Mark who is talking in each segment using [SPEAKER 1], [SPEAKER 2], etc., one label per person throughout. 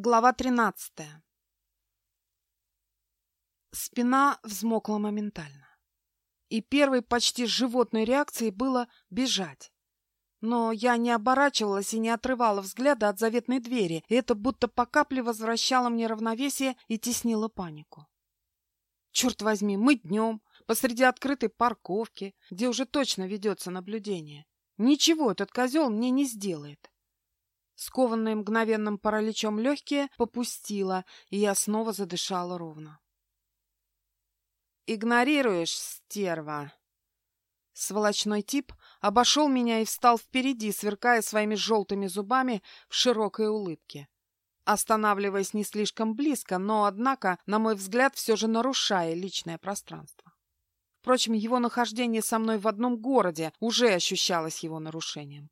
[SPEAKER 1] Глава тринадцатая. Спина взмокла моментально. И первой почти животной реакцией было бежать. Но я не оборачивалась и не отрывала взгляда от заветной двери, и это будто по капле возвращало мне равновесие и теснило панику. Черт возьми, мы днем, посреди открытой парковки, где уже точно ведется наблюдение. Ничего этот козел мне не сделает. Скованные мгновенным параличом легкие попустила, и я снова задышала ровно. «Игнорируешь, стерва!» Сволочной тип обошел меня и встал впереди, сверкая своими желтыми зубами в широкой улыбке. Останавливаясь не слишком близко, но, однако, на мой взгляд, все же нарушая личное пространство. Впрочем, его нахождение со мной в одном городе уже ощущалось его нарушением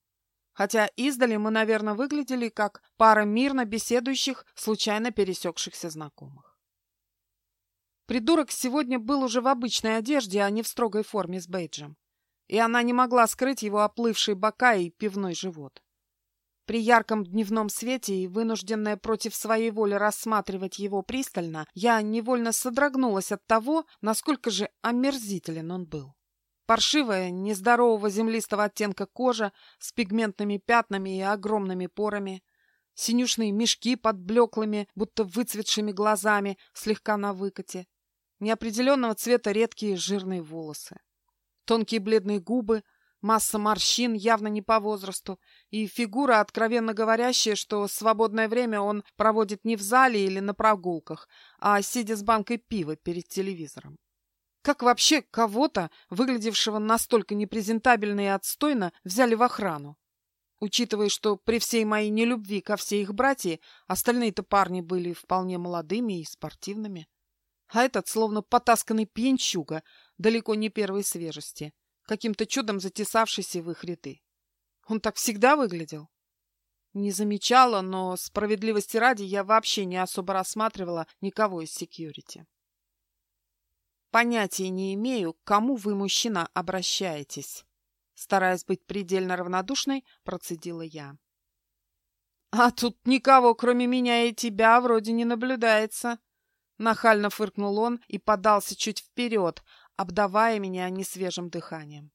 [SPEAKER 1] хотя издали мы, наверное, выглядели как пара мирно беседующих, случайно пересекшихся знакомых. Придурок сегодня был уже в обычной одежде, а не в строгой форме с бейджем, и она не могла скрыть его оплывшие бока и пивной живот. При ярком дневном свете и вынужденная против своей воли рассматривать его пристально, я невольно содрогнулась от того, насколько же омерзителен он был. Паршивая, нездорового землистого оттенка кожа с пигментными пятнами и огромными порами, синюшные мешки под блеклыми, будто выцветшими глазами, слегка на выкате, неопределенного цвета редкие жирные волосы, тонкие бледные губы, масса морщин, явно не по возрасту, и фигура, откровенно говорящая, что свободное время он проводит не в зале или на прогулках, а сидя с банкой пива перед телевизором. Как вообще кого-то, выглядевшего настолько непрезентабельно и отстойно, взяли в охрану? Учитывая, что при всей моей нелюбви ко всей их братья, остальные-то парни были вполне молодыми и спортивными. А этот словно потасканный пьянчуга, далеко не первой свежести, каким-то чудом затесавшийся в их ряды. Он так всегда выглядел? Не замечала, но справедливости ради я вообще не особо рассматривала никого из секьюрити. Понятия не имею, к кому вы, мужчина, обращаетесь. Стараясь быть предельно равнодушной, процедила я. А тут никого, кроме меня и тебя, вроде не наблюдается. Нахально фыркнул он и подался чуть вперед, обдавая меня несвежим дыханием.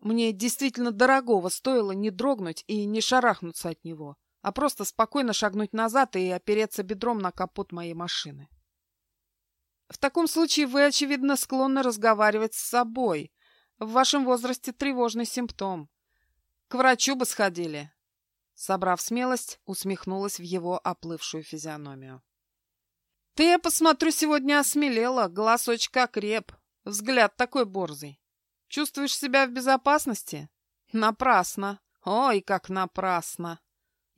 [SPEAKER 1] Мне действительно дорогого стоило не дрогнуть и не шарахнуться от него, а просто спокойно шагнуть назад и опереться бедром на капот моей машины. В таком случае вы, очевидно, склонны разговаривать с собой. В вашем возрасте тревожный симптом. К врачу бы сходили. Собрав смелость, усмехнулась в его оплывшую физиономию. Ты, я посмотрю, сегодня осмелела, голосочек окреп, взгляд такой борзый. Чувствуешь себя в безопасности? Напрасно. Ой, как напрасно.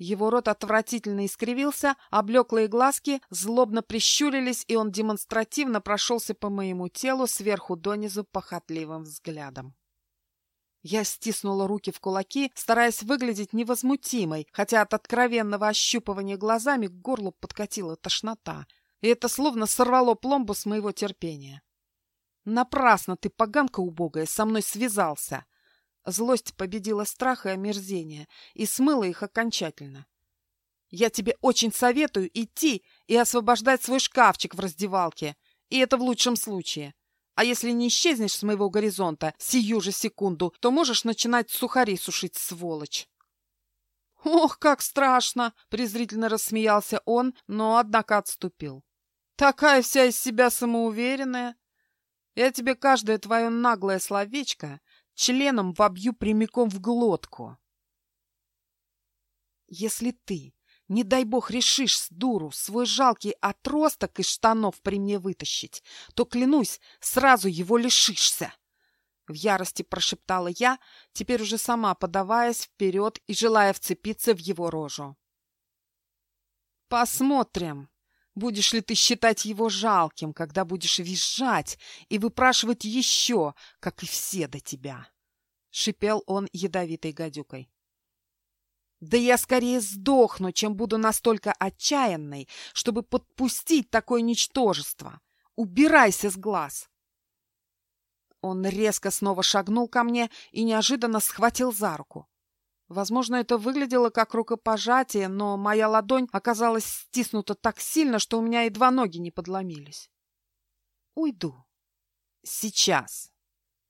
[SPEAKER 1] Его рот отвратительно искривился, а блеклые глазки злобно прищурились, и он демонстративно прошелся по моему телу сверху донизу похотливым взглядом. Я стиснула руки в кулаки, стараясь выглядеть невозмутимой, хотя от откровенного ощупывания глазами к горлу подкатила тошнота, и это словно сорвало пломбу с моего терпения. «Напрасно ты, поганка убогая, со мной связался!» Злость победила страх и омерзение и смыла их окончательно. Я тебе очень советую идти и освобождать свой шкафчик в раздевалке, и это в лучшем случае. А если не исчезнешь с моего горизонта сию же секунду, то можешь начинать сухари сушить, сволочь. «Ох, как страшно!» — презрительно рассмеялся он, но, однако, отступил. «Такая вся из себя самоуверенная. Я тебе каждое твое наглое словечко членом вобью прямиком в глотку. Если ты, не дай бог, решишь с дуру свой жалкий отросток из штанов при мне вытащить, то, клянусь, сразу его лишишься. В ярости прошептала я, теперь уже сама подаваясь вперед и желая вцепиться в его рожу. «Посмотрим!» Будешь ли ты считать его жалким, когда будешь визжать и выпрашивать еще, как и все до тебя? Шипел он ядовитой гадюкой. Да я скорее сдохну, чем буду настолько отчаянной, чтобы подпустить такое ничтожество. Убирайся с глаз. Он резко снова шагнул ко мне и неожиданно схватил за руку. Возможно, это выглядело как рукопожатие, но моя ладонь оказалась стиснута так сильно, что у меня едва ноги не подломились. Уйду. Сейчас.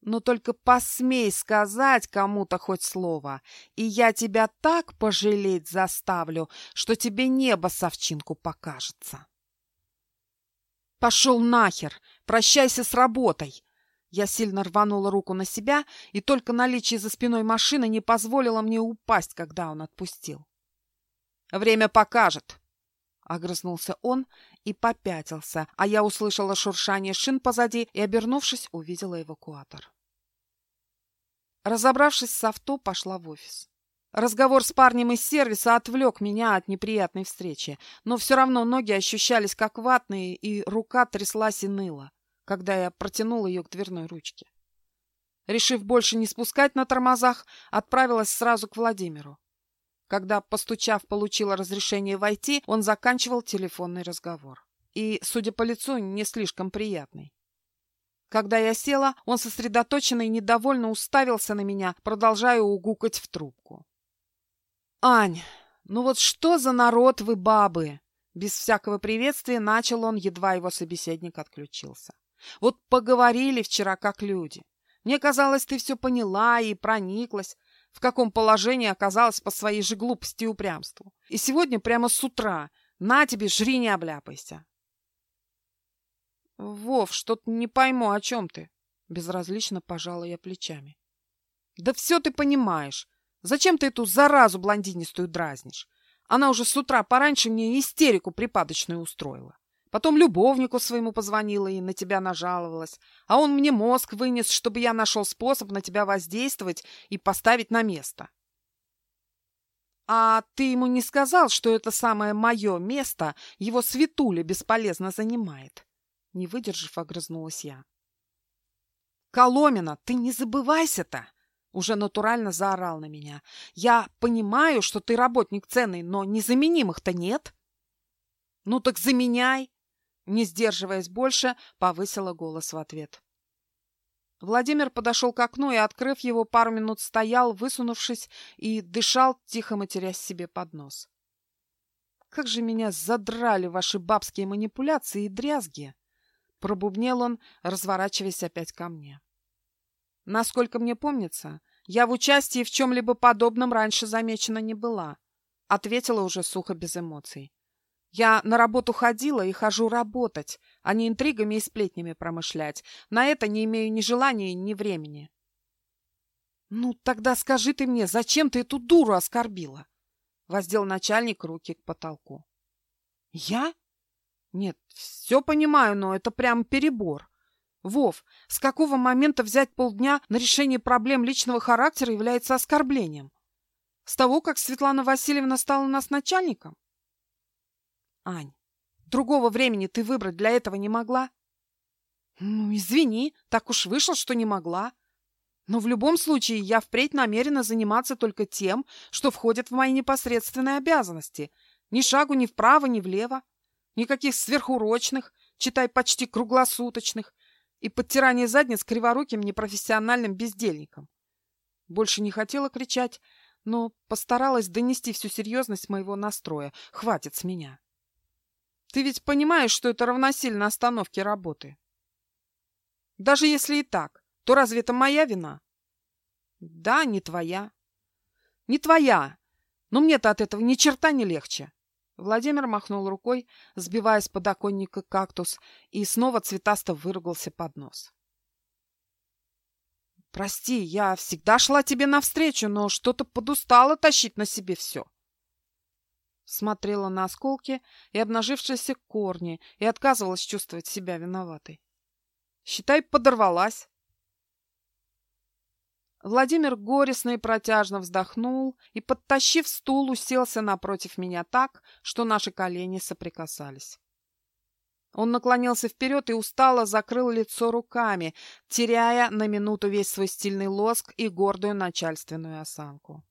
[SPEAKER 1] Но только посмей сказать кому-то хоть слово, и я тебя так пожалеть заставлю, что тебе небо совчинку покажется. Пошел нахер! Прощайся с работой! Я сильно рванула руку на себя, и только наличие за спиной машины не позволило мне упасть, когда он отпустил. «Время покажет!» Огрызнулся он и попятился, а я услышала шуршание шин позади и, обернувшись, увидела эвакуатор. Разобравшись с авто, пошла в офис. Разговор с парнем из сервиса отвлек меня от неприятной встречи, но все равно ноги ощущались как ватные, и рука тряслась и ныла когда я протянул ее к дверной ручке. Решив больше не спускать на тормозах, отправилась сразу к Владимиру. Когда, постучав, получила разрешение войти, он заканчивал телефонный разговор. И, судя по лицу, не слишком приятный. Когда я села, он сосредоточенно и недовольно уставился на меня, продолжая угукать в трубку. «Ань, ну вот что за народ вы, бабы!» Без всякого приветствия начал он, едва его собеседник отключился. Вот поговорили вчера как люди. Мне казалось, ты все поняла и прониклась, в каком положении оказалась по своей же глупости и упрямству. И сегодня прямо с утра на тебе, жри, не обляпайся. Вов, что-то не пойму, о чем ты. Безразлично пожала я плечами. Да все ты понимаешь. Зачем ты эту заразу блондинистую дразнишь? Она уже с утра пораньше мне истерику припадочную устроила. Потом любовнику своему позвонила и на тебя нажаловалась. А он мне мозг вынес, чтобы я нашел способ на тебя воздействовать и поставить на место. А ты ему не сказал, что это самое мое место его светуля бесполезно занимает? Не выдержав, огрызнулась я. Коломина, ты не забывайся-то! Уже натурально заорал на меня. Я понимаю, что ты работник ценный, но незаменимых-то нет. Ну так заменяй. Не сдерживаясь больше, повысила голос в ответ. Владимир подошел к окну и, открыв его, пару минут стоял, высунувшись, и дышал, тихо матерясь себе под нос. «Как же меня задрали ваши бабские манипуляции и дрязги!» Пробубнел он, разворачиваясь опять ко мне. «Насколько мне помнится, я в участии в чем-либо подобном раньше замечена не была», ответила уже сухо, без эмоций. Я на работу ходила и хожу работать, а не интригами и сплетнями промышлять. На это не имею ни желания, ни времени. Ну, тогда скажи ты мне, зачем ты эту дуру оскорбила? Воздел начальник руки к потолку. Я? Нет, все понимаю, но это прям перебор. Вов, с какого момента взять полдня на решение проблем личного характера является оскорблением? С того, как Светлана Васильевна стала у нас начальником? Ань, другого времени ты выбрать для этого не могла? Ну, извини, так уж вышло, что не могла. Но в любом случае я впредь намерена заниматься только тем, что входит в мои непосредственные обязанности. Ни шагу ни вправо, ни влево. Никаких сверхурочных, читай почти круглосуточных, и подтирание задниц криворуким непрофессиональным бездельником. Больше не хотела кричать, но постаралась донести всю серьезность моего настроя. Хватит с меня. Ты ведь понимаешь, что это равносильно остановке работы? Даже если и так, то разве это моя вина? Да, не твоя. Не твоя. Но мне-то от этого ни черта не легче. Владимир махнул рукой, сбивая с подоконника кактус, и снова цветасто выругался под нос. «Прости, я всегда шла тебе навстречу, но что-то подустала тащить на себе все смотрела на осколки и обнажившиеся корни и отказывалась чувствовать себя виноватой. Считай, подорвалась. Владимир горестно и протяжно вздохнул и, подтащив стул, уселся напротив меня так, что наши колени соприкасались. Он наклонился вперед и устало закрыл лицо руками, теряя на минуту весь свой стильный лоск и гордую начальственную осанку.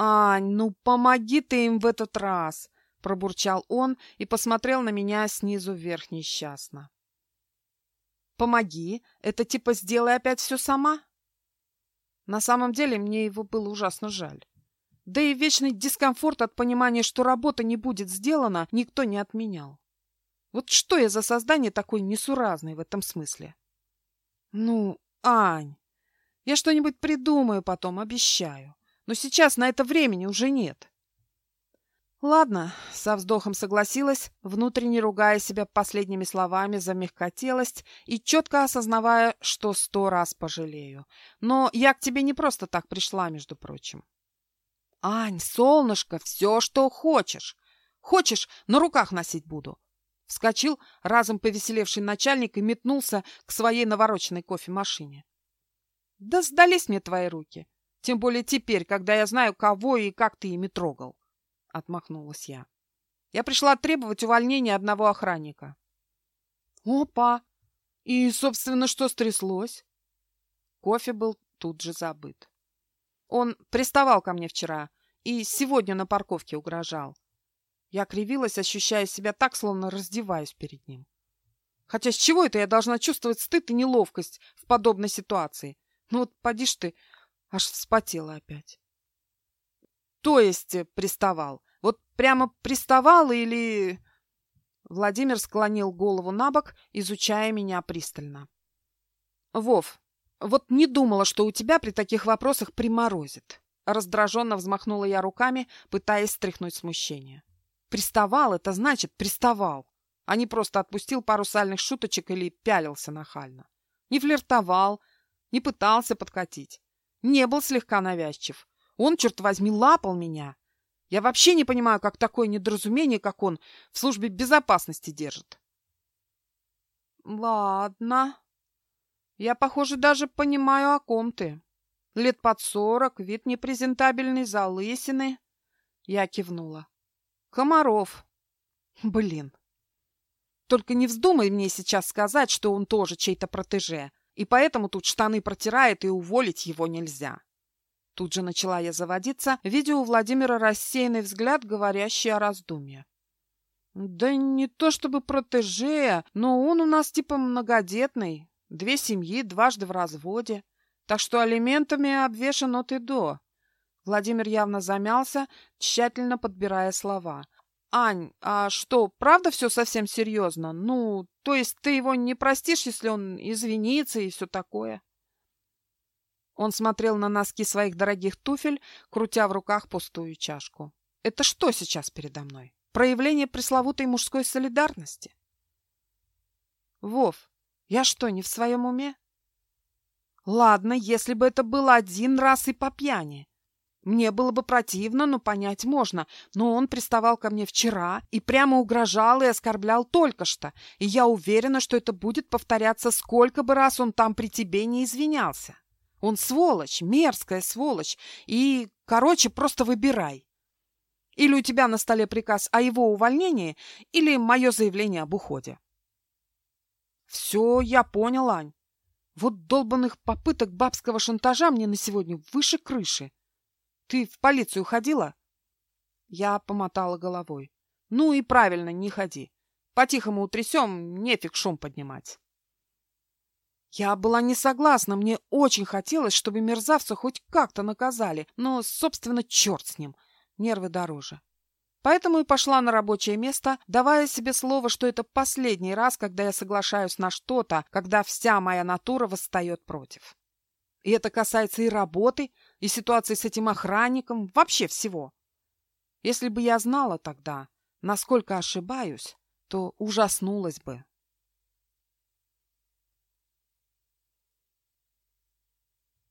[SPEAKER 1] «Ань, ну помоги ты им в этот раз!» — пробурчал он и посмотрел на меня снизу вверх несчастно. «Помоги? Это типа сделай опять все сама?» На самом деле мне его было ужасно жаль. Да и вечный дискомфорт от понимания, что работа не будет сделана, никто не отменял. Вот что я за создание такой несуразной в этом смысле? Ну, Ань, я что-нибудь придумаю потом, обещаю. Но сейчас на это времени уже нет. Ладно, со вздохом согласилась, внутренне ругая себя последними словами за мягкотелость и четко осознавая, что сто раз пожалею. Но я к тебе не просто так пришла, между прочим. Ань, солнышко, все, что хочешь. Хочешь, на руках носить буду. Вскочил разом повеселевший начальник и метнулся к своей навороченной кофемашине. Да сдались мне твои руки. Тем более теперь, когда я знаю, кого и как ты ими трогал. Отмахнулась я. Я пришла требовать увольнения одного охранника. Опа! И, собственно, что стряслось? Кофе был тут же забыт. Он приставал ко мне вчера и сегодня на парковке угрожал. Я кривилась, ощущая себя так, словно раздеваюсь перед ним. Хотя с чего это я должна чувствовать стыд и неловкость в подобной ситуации? Ну вот поди ж ты, аж вспотела опять. То есть э, приставал? Вот прямо приставал или... Владимир склонил голову на бок, изучая меня пристально. Вов, вот не думала, что у тебя при таких вопросах приморозит. Раздраженно взмахнула я руками, пытаясь стряхнуть смущение. Приставал — это значит приставал, а не просто отпустил пару сальных шуточек или пялился нахально. Не флиртовал, не пытался подкатить. Не был слегка навязчив. Он, черт возьми, лапал меня. Я вообще не понимаю, как такое недоразумение, как он, в службе безопасности держит. Ладно, я, похоже, даже понимаю, о ком ты. Лет под сорок, вид непрезентабельный, залысины. Я кивнула. Комаров. Блин. Только не вздумай мне сейчас сказать, что он тоже чей-то протеже, и поэтому тут штаны протирает, и уволить его нельзя. Тут же начала я заводиться, видя у Владимира рассеянный взгляд, говорящий о раздумье. Да не то чтобы протеже, но он у нас типа многодетный, Две семьи, дважды в разводе. Так что алиментами обвешан от и до. Владимир явно замялся, тщательно подбирая слова. «Ань, а что, правда все совсем серьезно? Ну, то есть ты его не простишь, если он извинится и все такое?» Он смотрел на носки своих дорогих туфель, крутя в руках пустую чашку. «Это что сейчас передо мной? Проявление пресловутой мужской солидарности?» «Вов, я что, не в своем уме? Ладно, если бы это было один раз и по пьяни. Мне было бы противно, но понять можно. Но он приставал ко мне вчера и прямо угрожал и оскорблял только что. И я уверена, что это будет повторяться, сколько бы раз он там при тебе не извинялся. Он сволочь, мерзкая сволочь. И, короче, просто выбирай. Или у тебя на столе приказ о его увольнении, или мое заявление об уходе. Все, я понял, Ань. Вот долбанных попыток бабского шантажа мне на сегодня выше крыши. Ты в полицию ходила? Я помотала головой. Ну и правильно, не ходи. По-тихому утрясем, нефиг шум поднимать. Я была не согласна, мне очень хотелось, чтобы мерзавца хоть как-то наказали, но, собственно, черт с ним, нервы дороже. Поэтому и пошла на рабочее место, давая себе слово, что это последний раз, когда я соглашаюсь на что-то, когда вся моя натура восстает против. И это касается и работы, и ситуации с этим охранником, вообще всего. Если бы я знала тогда, насколько ошибаюсь, то ужаснулась бы.